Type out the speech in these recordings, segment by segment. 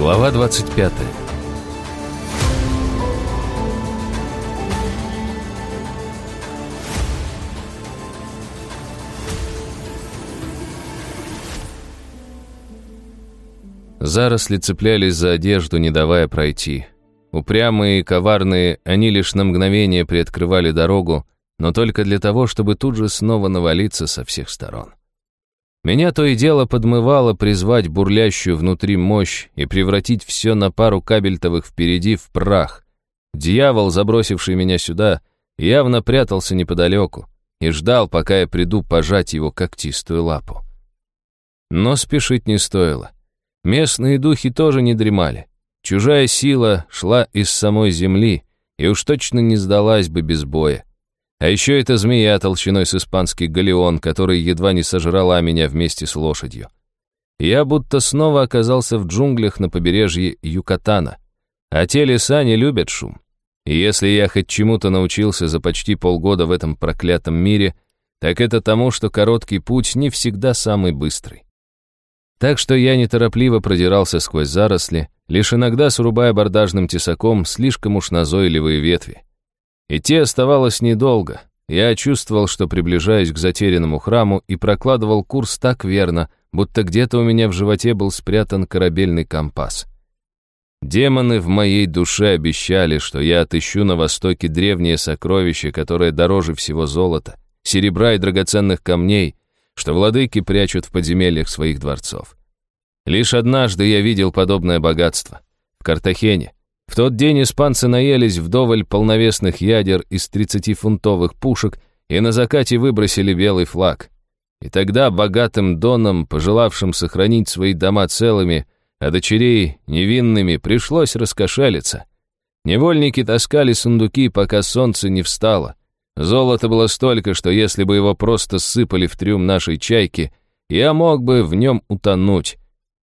Глава 25 Заросли цеплялись за одежду, не давая пройти. Упрямые и коварные, они лишь на мгновение приоткрывали дорогу, но только для того, чтобы тут же снова навалиться со всех сторон. Меня то и дело подмывало призвать бурлящую внутри мощь и превратить все на пару кабельтовых впереди в прах. Дьявол, забросивший меня сюда, явно прятался неподалеку и ждал, пока я приду пожать его когтистую лапу. Но спешить не стоило. Местные духи тоже не дремали. Чужая сила шла из самой земли и уж точно не сдалась бы без боя. А еще эта змея толщиной с испанский галеон, которая едва не сожрала меня вместе с лошадью. Я будто снова оказался в джунглях на побережье Юкатана. А те леса не любят шум. И если я хоть чему-то научился за почти полгода в этом проклятом мире, так это тому, что короткий путь не всегда самый быстрый. Так что я неторопливо продирался сквозь заросли, лишь иногда срубая бордажным тесаком слишком уж назойливые ветви. Идти оставалось недолго. Я чувствовал, что приближаюсь к затерянному храму и прокладывал курс так верно, будто где-то у меня в животе был спрятан корабельный компас. Демоны в моей душе обещали, что я отыщу на востоке древнее сокровище, которое дороже всего золота, серебра и драгоценных камней, что владыки прячут в подземельях своих дворцов. Лишь однажды я видел подобное богатство. В Картахене. В тот день испанцы наелись вдоволь полновесных ядер из 30-фунтовых пушек и на закате выбросили белый флаг. И тогда богатым донам, пожелавшим сохранить свои дома целыми, а дочерей невинными, пришлось раскошелиться. Невольники таскали сундуки, пока солнце не встало. Золота было столько, что если бы его просто сыпали в трюм нашей чайки, я мог бы в нем утонуть.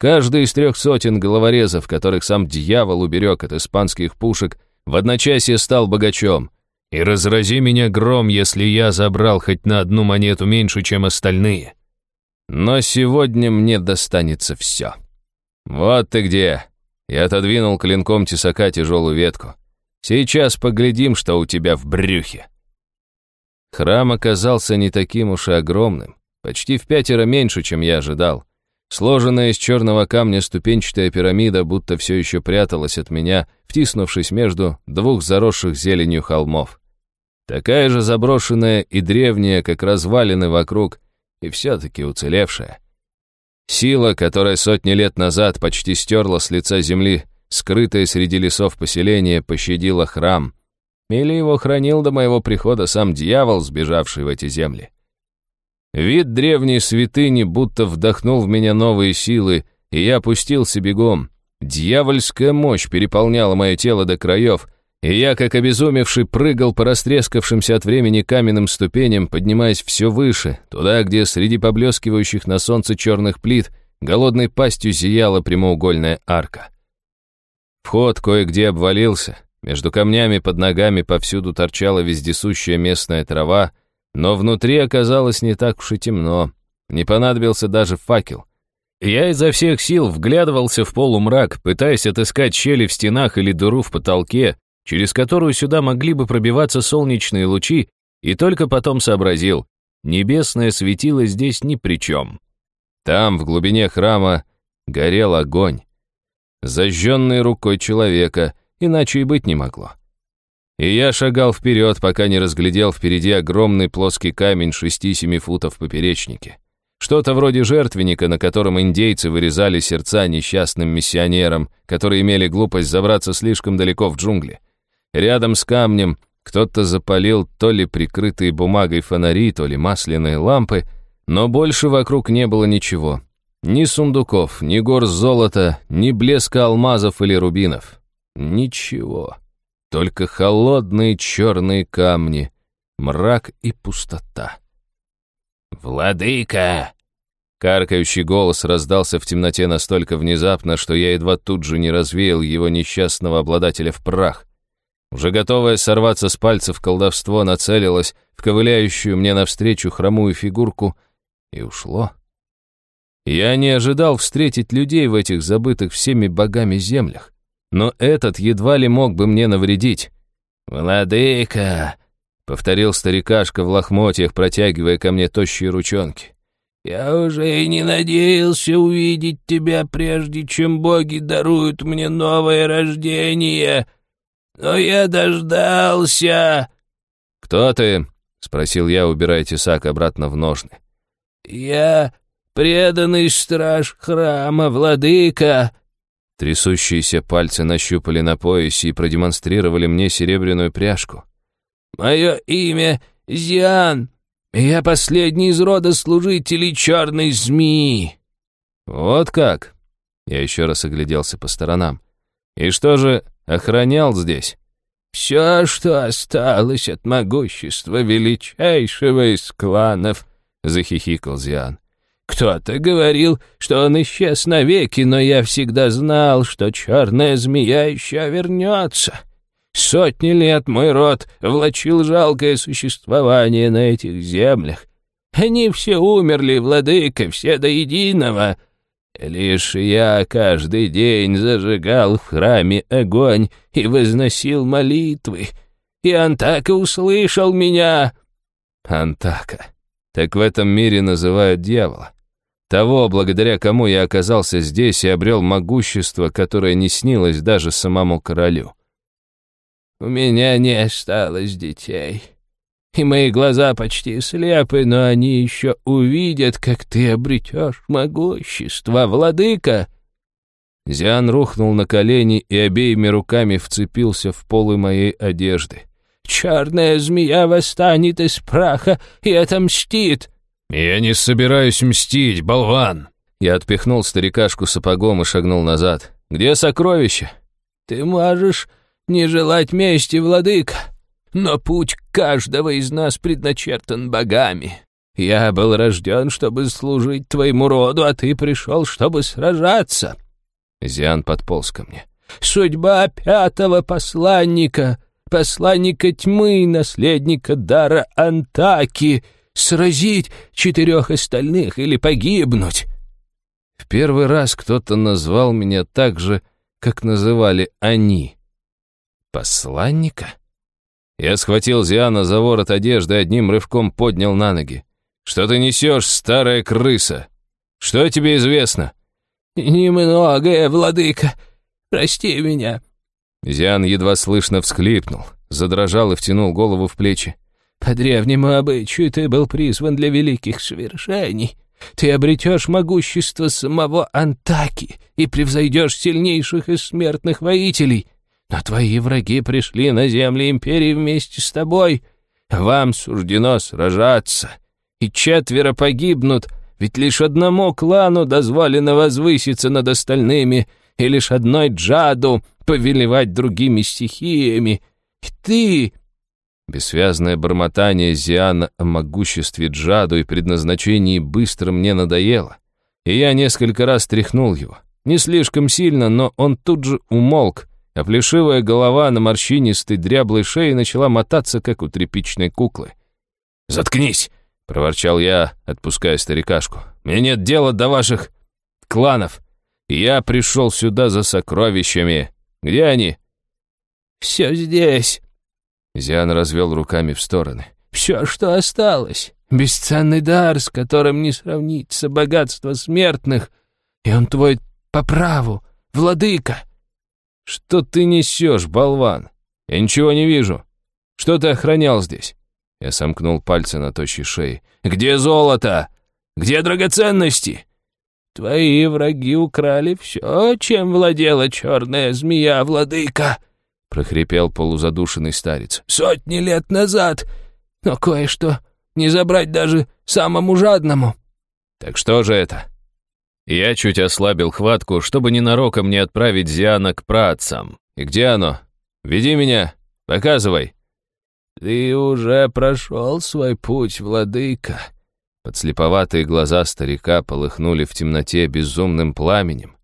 Каждый из трех сотен головорезов, которых сам дьявол уберег от испанских пушек, в одночасье стал богачом. И разрази меня гром, если я забрал хоть на одну монету меньше, чем остальные. Но сегодня мне достанется все. Вот ты где. Я отодвинул клинком тесака тяжелую ветку. Сейчас поглядим, что у тебя в брюхе. Храм оказался не таким уж и огромным, почти в пятеро меньше, чем я ожидал. Сложенная из черного камня ступенчатая пирамида будто все еще пряталась от меня, втиснувшись между двух заросших зеленью холмов. Такая же заброшенная и древняя, как развалины вокруг, и все-таки уцелевшая. Сила, которая сотни лет назад почти стерла с лица земли, скрытая среди лесов поселения, пощадила храм — или его хранил до моего прихода сам дьявол, сбежавший в эти земли. Вид древней святыни будто вдохнул в меня новые силы, и я опустился бегом. Дьявольская мощь переполняла мое тело до краев, и я, как обезумевший, прыгал по растрескавшимся от времени каменным ступеням, поднимаясь все выше, туда, где среди поблескивающих на солнце черных плит голодной пастью зияла прямоугольная арка. Вход кое-где обвалился, между камнями под ногами повсюду торчала вездесущая местная трава, но внутри оказалось не так уж и темно. Не понадобился даже факел. Я изо всех сил вглядывался в полумрак, пытаясь отыскать щели в стенах или дыру в потолке, через которую сюда могли бы пробиваться солнечные лучи, и только потом сообразил, небесное светило здесь ни при чем. Там, в глубине храма, горел огонь. Зажженный рукой человека, Иначе и быть не могло. И я шагал вперед, пока не разглядел впереди огромный плоский камень 6-7 футов в поперечнике. Что-то вроде жертвенника, на котором индейцы вырезали сердца несчастным миссионерам, которые имели глупость забраться слишком далеко в джунгли. Рядом с камнем кто-то запалил то ли прикрытые бумагой фонари, то ли масляные лампы, но больше вокруг не было ничего. Ни сундуков, ни гор золота, ни блеска алмазов или рубинов. Ничего. Только холодные черные камни, мрак и пустота. «Владыка!» Каркающий голос раздался в темноте настолько внезапно, что я едва тут же не развеял его несчастного обладателя в прах. Уже готовая сорваться с пальцев колдовство нацелилось в ковыляющую мне навстречу хромую фигурку и ушло. Я не ожидал встретить людей в этих забытых всеми богами землях. Но этот едва ли мог бы мне навредить. «Владыка!» — повторил старикашка в лохмотьях, протягивая ко мне тощие ручонки. «Я уже и не надеялся увидеть тебя, прежде чем боги даруют мне новое рождение. Но я дождался!» «Кто ты?» — спросил я, убирая тесак обратно в ножны. «Я преданный страж храма, владыка!» Трясущиеся пальцы нащупали на поясе и продемонстрировали мне серебряную пряжку. «Мое имя Зиан, я последний из рода служителей черной змеи». «Вот как?» Я еще раз огляделся по сторонам. «И что же охранял здесь?» «Все, что осталось от могущества величайшего из кланов», — захихикал Зиан. «Кто-то говорил, что он исчез навеки, но я всегда знал, что черная змея еще вернется. Сотни лет мой род влачил жалкое существование на этих землях. Они все умерли, владыка, все до единого». Лишь я каждый день зажигал в храме огонь и возносил молитвы. И Антака услышал меня. Антака. Так в этом мире называют дьявола. Того, благодаря кому я оказался здесь и обрел могущество, которое не снилось даже самому королю. У меня не осталось детей и мои глаза почти слепы, но они еще увидят, как ты обретешь могущество, владыка!» Зиан рухнул на колени и обеими руками вцепился в полы моей одежды. «Черная змея восстанет из праха и отомстит!» «Я не собираюсь мстить, болван!» Я отпихнул старикашку сапогом и шагнул назад. «Где сокровища?» «Ты можешь не желать мести, владыка!» Но путь каждого из нас предначертан богами. Я был рожден, чтобы служить твоему роду, а ты пришел, чтобы сражаться». Зиан подполз ко мне. «Судьба пятого посланника, посланника тьмы, наследника дара Антаки, сразить четырех остальных или погибнуть». В первый раз кто-то назвал меня так же, как называли они. «Посланника?» Я схватил Зиана за ворот одежды и одним рывком поднял на ноги. «Что ты несешь, старая крыса? Что тебе известно?» «Немногое, владыка. Прости меня». Зиан едва слышно всхлипнул, задрожал и втянул голову в плечи. «По древнему обычаю ты был призван для великих свершений. Ты обретешь могущество самого Антаки и превзойдешь сильнейших из смертных воителей». Но твои враги пришли на земли империи вместе с тобой. Вам суждено сражаться, и четверо погибнут, ведь лишь одному клану дозволено возвыситься над остальными, и лишь одной джаду повелевать другими стихиями. И ты...» Бессвязное бормотание Зиана о могуществе джаду и предназначении быстро мне надоело, и я несколько раз тряхнул его. Не слишком сильно, но он тут же умолк, а плешивая голова на морщинистой дряблой шее начала мотаться, как у тряпичной куклы. «Заткнись!» — проворчал я, отпуская старикашку. «Мне нет дела до ваших кланов. Я пришел сюда за сокровищами. Где они?» «Все здесь!» Зиан развел руками в стороны. «Все, что осталось. Бесценный дар, с которым не сравнится богатство смертных. И он твой по праву, владыка!» «Что ты несешь, болван? Я ничего не вижу. Что ты охранял здесь?» Я сомкнул пальцы на тощей шее. «Где золото? Где драгоценности?» «Твои враги украли все, чем владела черная змея, владыка!» Прохрипел полузадушенный старец. «Сотни лет назад! Но кое-что не забрать даже самому жадному!» «Так что же это?» Я чуть ослабил хватку, чтобы ненароком не отправить Зиана к праотцам. И где оно? Веди меня, показывай. Ты уже прошел свой путь, владыка. Подслеповатые глаза старика полыхнули в темноте безумным пламенем.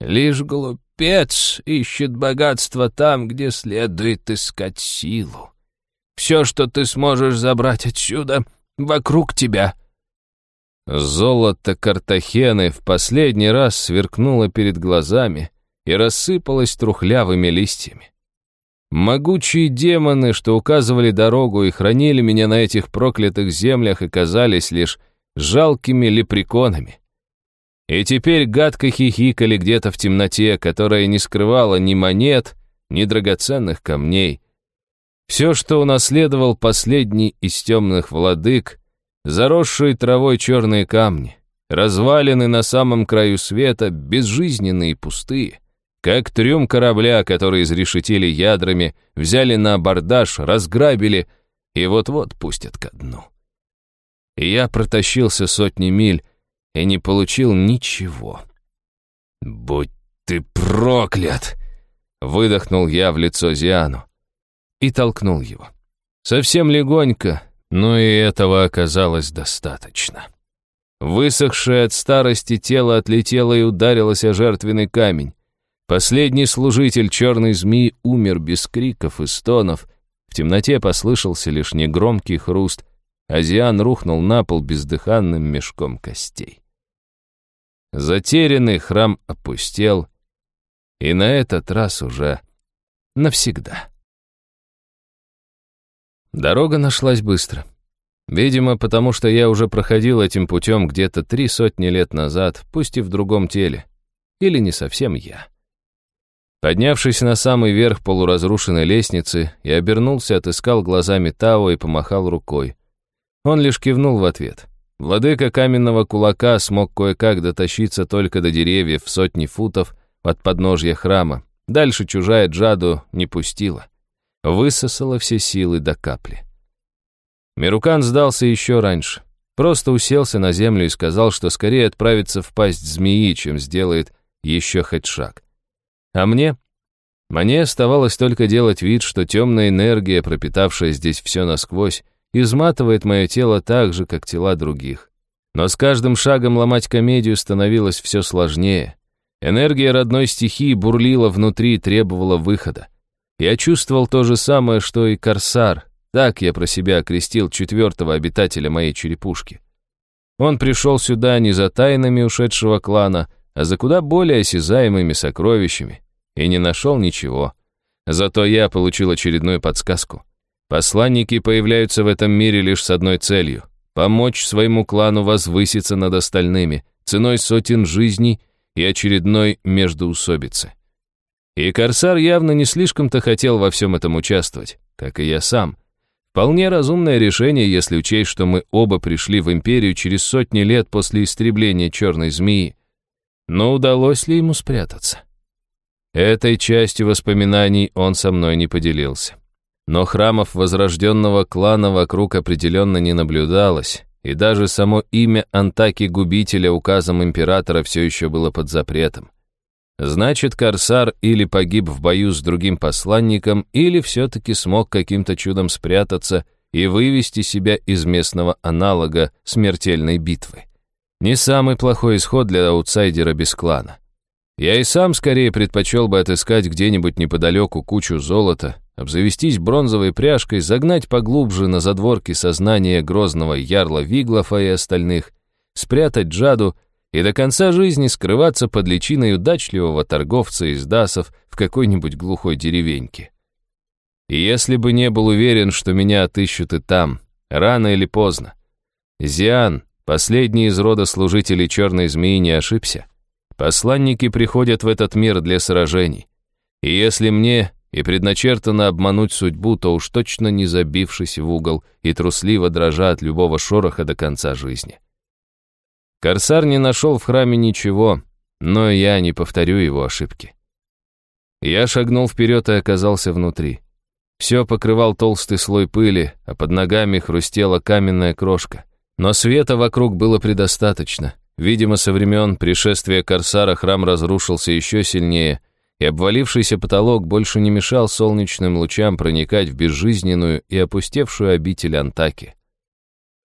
Лишь глупец ищет богатство там, где следует искать силу. Все, что ты сможешь забрать отсюда, вокруг тебя. Золото Картахены в последний раз сверкнуло перед глазами и рассыпалось трухлявыми листьями. Могучие демоны, что указывали дорогу и хранили меня на этих проклятых землях, оказались лишь жалкими лепреконами. И теперь гадко хихикали где-то в темноте, которая не скрывала ни монет, ни драгоценных камней. Все, что унаследовал последний из темных владык, заросшие травой черные камни, развалины на самом краю света, безжизненные и пустые, как трюм корабля, который изрешетили ядрами, взяли на абордаж, разграбили и вот-вот пустят ко дну. И я протащился сотни миль и не получил ничего. «Будь ты проклят!» — выдохнул я в лицо Зиану и толкнул его. Совсем легонько, но и этого оказалось достаточно. Высохшее от старости тело отлетело и ударилось о жертвенный камень. Последний служитель черной змеи умер без криков и стонов. В темноте послышался лишь негромкий хруст. Азиан рухнул на пол бездыханным мешком костей. Затерянный храм опустел, и на этот раз уже навсегда. Дорога нашлась быстро. Видимо, потому что я уже проходил этим путем где-то три сотни лет назад, пусть и в другом теле. Или не совсем я. Поднявшись на самый верх полуразрушенной лестницы, я обернулся, отыскал глазами Тао и помахал рукой. Он лишь кивнул в ответ. Владыка каменного кулака смог кое-как дотащиться только до деревьев в сотни футов от подножья храма. Дальше чужая Джаду не пустила высосала все силы до капли. Мирукан сдался еще раньше. Просто уселся на землю и сказал, что скорее отправится в пасть змеи, чем сделает еще хоть шаг. А мне? Мне оставалось только делать вид, что темная энергия, пропитавшая здесь все насквозь, изматывает мое тело так же, как тела других. Но с каждым шагом ломать комедию становилось все сложнее. Энергия родной стихии бурлила внутри и требовала выхода. Я чувствовал то же самое, что и Корсар. Так я про себя окрестил четвертого обитателя моей черепушки. Он пришел сюда не за тайнами ушедшего клана, а за куда более осязаемыми сокровищами. И не нашел ничего. Зато я получил очередную подсказку. Посланники появляются в этом мире лишь с одной целью — помочь своему клану возвыситься над остальными, ценой сотен жизней и очередной междоусобицы. И Корсар явно не слишком-то хотел во всем этом участвовать, как и я сам. Вполне разумное решение, если учесть, что мы оба пришли в Империю через сотни лет после истребления черной змеи. Но удалось ли ему спрятаться? Этой частью воспоминаний он со мной не поделился. Но храмов возрожденного клана вокруг определенно не наблюдалось, и даже само имя Антаки-губителя указом императора все еще было под запретом. Значит, Корсар или погиб в бою с другим посланником, или все-таки смог каким-то чудом спрятаться и вывести себя из местного аналога смертельной битвы. Не самый плохой исход для аутсайдера без клана. Я и сам скорее предпочел бы отыскать где-нибудь неподалеку кучу золота, обзавестись бронзовой пряжкой, загнать поглубже на задворки сознания грозного ярла Виглофа и остальных, спрятать Джаду и до конца жизни скрываться под личиной удачливого торговца из дасов в какой-нибудь глухой деревеньке. И если бы не был уверен, что меня отыщут и там, рано или поздно. Зиан, последний из рода служителей черной змеи, не ошибся. Посланники приходят в этот мир для сражений. И если мне и предначертано обмануть судьбу, то уж точно не забившись в угол и трусливо дрожа от любого шороха до конца жизни. Корсар не нашел в храме ничего, но я не повторю его ошибки. Я шагнул вперед и оказался внутри. Все покрывал толстый слой пыли, а под ногами хрустела каменная крошка. Но света вокруг было предостаточно. Видимо, со времен пришествия Корсара храм разрушился еще сильнее, и обвалившийся потолок больше не мешал солнечным лучам проникать в безжизненную и опустевшую обитель Антаки.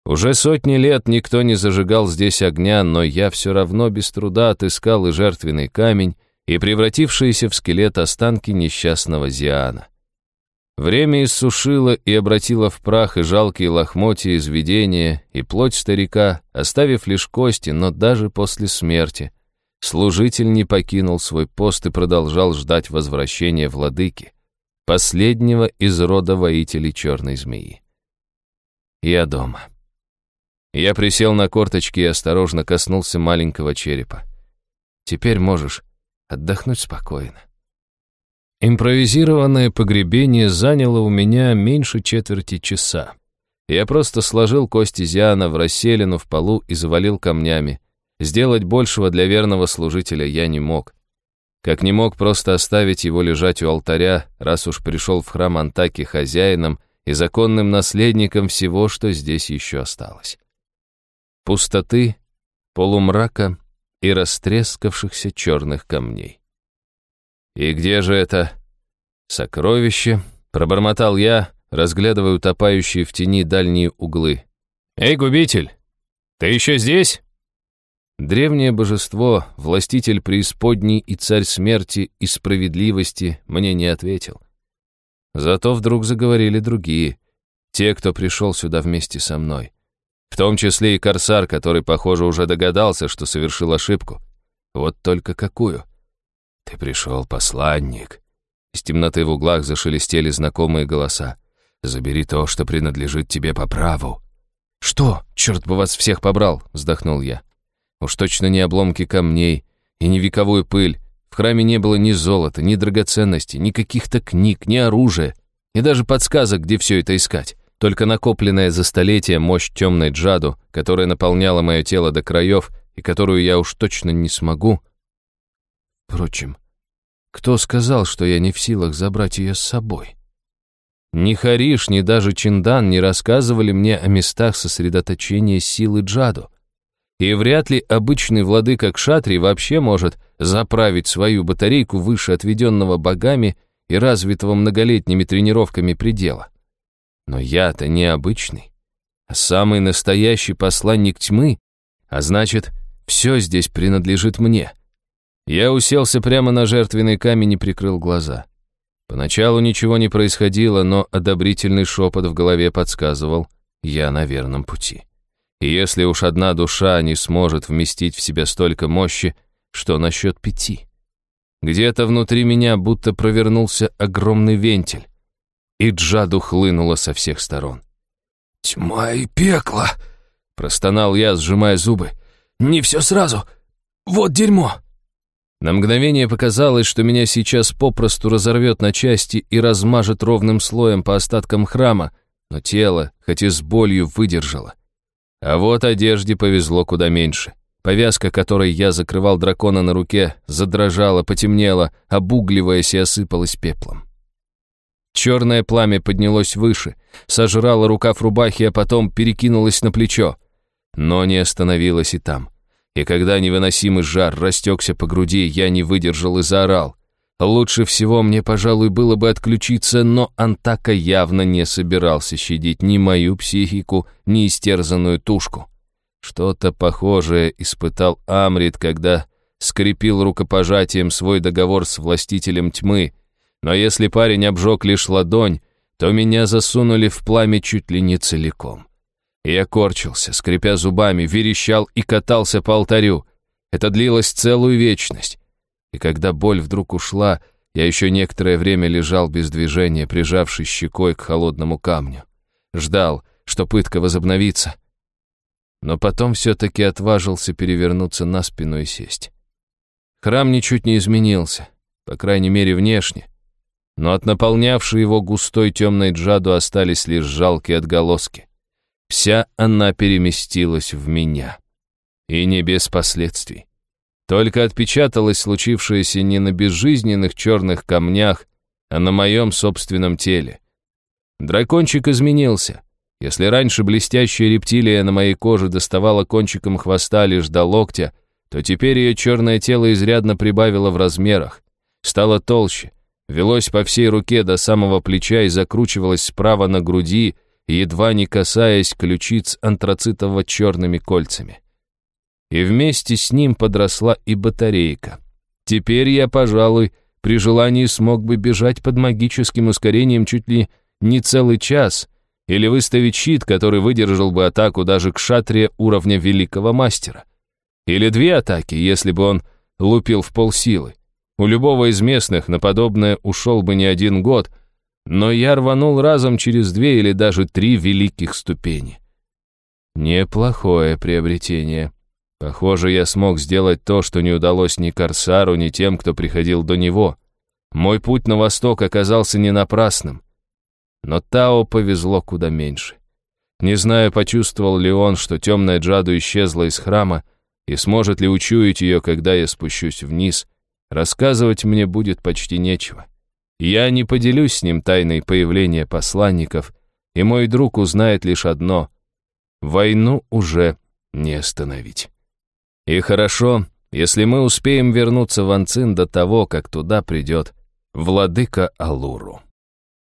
Уже сотни лет никто не зажигал здесь огня, но я все равно без труда отыскал и жертвенный камень, и превратившиеся в скелет останки несчастного Зиана. Время иссушило и обратило в прах и жалкие лохмотья из видения, и плоть старика, оставив лишь кости, но даже после смерти. Служитель не покинул свой пост и продолжал ждать возвращения владыки, последнего из рода воителей черной змеи. Я дома. Я присел на корточки и осторожно коснулся маленького черепа. Теперь можешь отдохнуть спокойно. Импровизированное погребение заняло у меня меньше четверти часа. Я просто сложил кости Зиана в расселину в полу и завалил камнями. Сделать большего для верного служителя я не мог. Как не мог просто оставить его лежать у алтаря, раз уж пришел в храм Антаки хозяином и законным наследником всего, что здесь еще осталось. Пустоты, полумрака и растрескавшихся черных камней. «И где же это?» «Сокровище», — пробормотал я, разглядывая утопающие в тени дальние углы. «Эй, губитель, ты еще здесь?» Древнее божество, властитель преисподней и царь смерти и справедливости мне не ответил. Зато вдруг заговорили другие, те, кто пришел сюда вместе со мной. В том числе и корсар, который, похоже, уже догадался, что совершил ошибку. Вот только какую? «Ты пришел, посланник». Из темноты в углах зашелестели знакомые голоса. «Забери то, что принадлежит тебе по праву». «Что? Черт бы вас всех побрал!» — вздохнул я. Уж точно не обломки камней и не вековую пыль. В храме не было ни золота, ни драгоценностей, ни каких-то книг, ни оружия, и даже подсказок, где все это искать. Только накопленная за столетия мощь темной джаду, которая наполняла мое тело до краев и которую я уж точно не смогу, Впрочем, кто сказал, что я не в силах забрать ее с собой? Ни Хариш, ни даже Чиндан не рассказывали мне о местах сосредоточения силы Джаду. И вряд ли обычный владыка Кшатри вообще может заправить свою батарейку выше отведенного богами и развитого многолетними тренировками предела. Но я-то не обычный, а самый настоящий посланник тьмы, а значит, все здесь принадлежит мне. Я уселся прямо на жертвенный камень и прикрыл глаза. Поначалу ничего не происходило, но одобрительный шепот в голове подсказывал, я на верном пути. И если уж одна душа не сможет вместить в себя столько мощи, что насчет пяти? Где-то внутри меня будто провернулся огромный вентиль, и джаду хлынуло со всех сторон. «Тьма и пекло!» — простонал я, сжимая зубы. «Не все сразу! Вот дерьмо!» На мгновение показалось, что меня сейчас попросту разорвет на части и размажет ровным слоем по остаткам храма, но тело, хоть и с болью, выдержало. А вот одежде повезло куда меньше. Повязка, которой я закрывал дракона на руке, задрожала, потемнела, обугливаясь и осыпалась пеплом. Черное пламя поднялось выше, сожрало рукав рубахи, а потом перекинулось на плечо. Но не остановилось и там. И когда невыносимый жар растекся по груди, я не выдержал и заорал. Лучше всего мне, пожалуй, было бы отключиться, но Антака явно не собирался щадить ни мою психику, ни истерзанную тушку. Что-то похожее испытал Амрит, когда скрепил рукопожатием свой договор с властителем тьмы. Но если парень обжег лишь ладонь, то меня засунули в пламя чуть ли не целиком. Я корчился, скрипя зубами, верещал и катался по алтарю. Это длилось целую вечность. И когда боль вдруг ушла, я еще некоторое время лежал без движения, прижавшись щекой к холодному камню. Ждал, что пытка возобновится. Но потом все-таки отважился перевернуться на спину и сесть. Храм ничуть не изменился, по крайней мере внешне. Но от наполнявшей его густой темной джаду остались лишь жалкие отголоски. Вся она переместилась в меня. И не без последствий. Только отпечаталось случившееся не на безжизненных черных камнях, а на моем собственном теле. Дракончик изменился. Если раньше блестящая рептилия на моей коже доставала кончиком хвоста лишь до локтя, то теперь ее черное тело изрядно прибавило в размерах, стало толще, велось по всей руке до самого плеча и закручивалось справа на груди, едва не касаясь ключиц антрацитово-черными кольцами. И вместе с ним подросла и батарейка. Теперь я, пожалуй, при желании смог бы бежать под магическим ускорением чуть ли не целый час, или выставить щит, который выдержал бы атаку даже к шатре уровня великого мастера. Или две атаки, если бы он лупил в полсилы. У любого из местных на подобное ушел бы не один год, но я рванул разом через две или даже три великих ступени. Неплохое приобретение. Похоже, я смог сделать то, что не удалось ни Корсару, ни тем, кто приходил до него. Мой путь на восток оказался не напрасным. Но Тао повезло куда меньше. Не знаю, почувствовал ли он, что темная Джаду исчезла из храма, и сможет ли учуять ее, когда я спущусь вниз. Рассказывать мне будет почти нечего. Я не поделюсь с ним тайной появления посланников, и мой друг узнает лишь одно — войну уже не остановить. И хорошо, если мы успеем вернуться в Анцин до того, как туда придет владыка Алуру.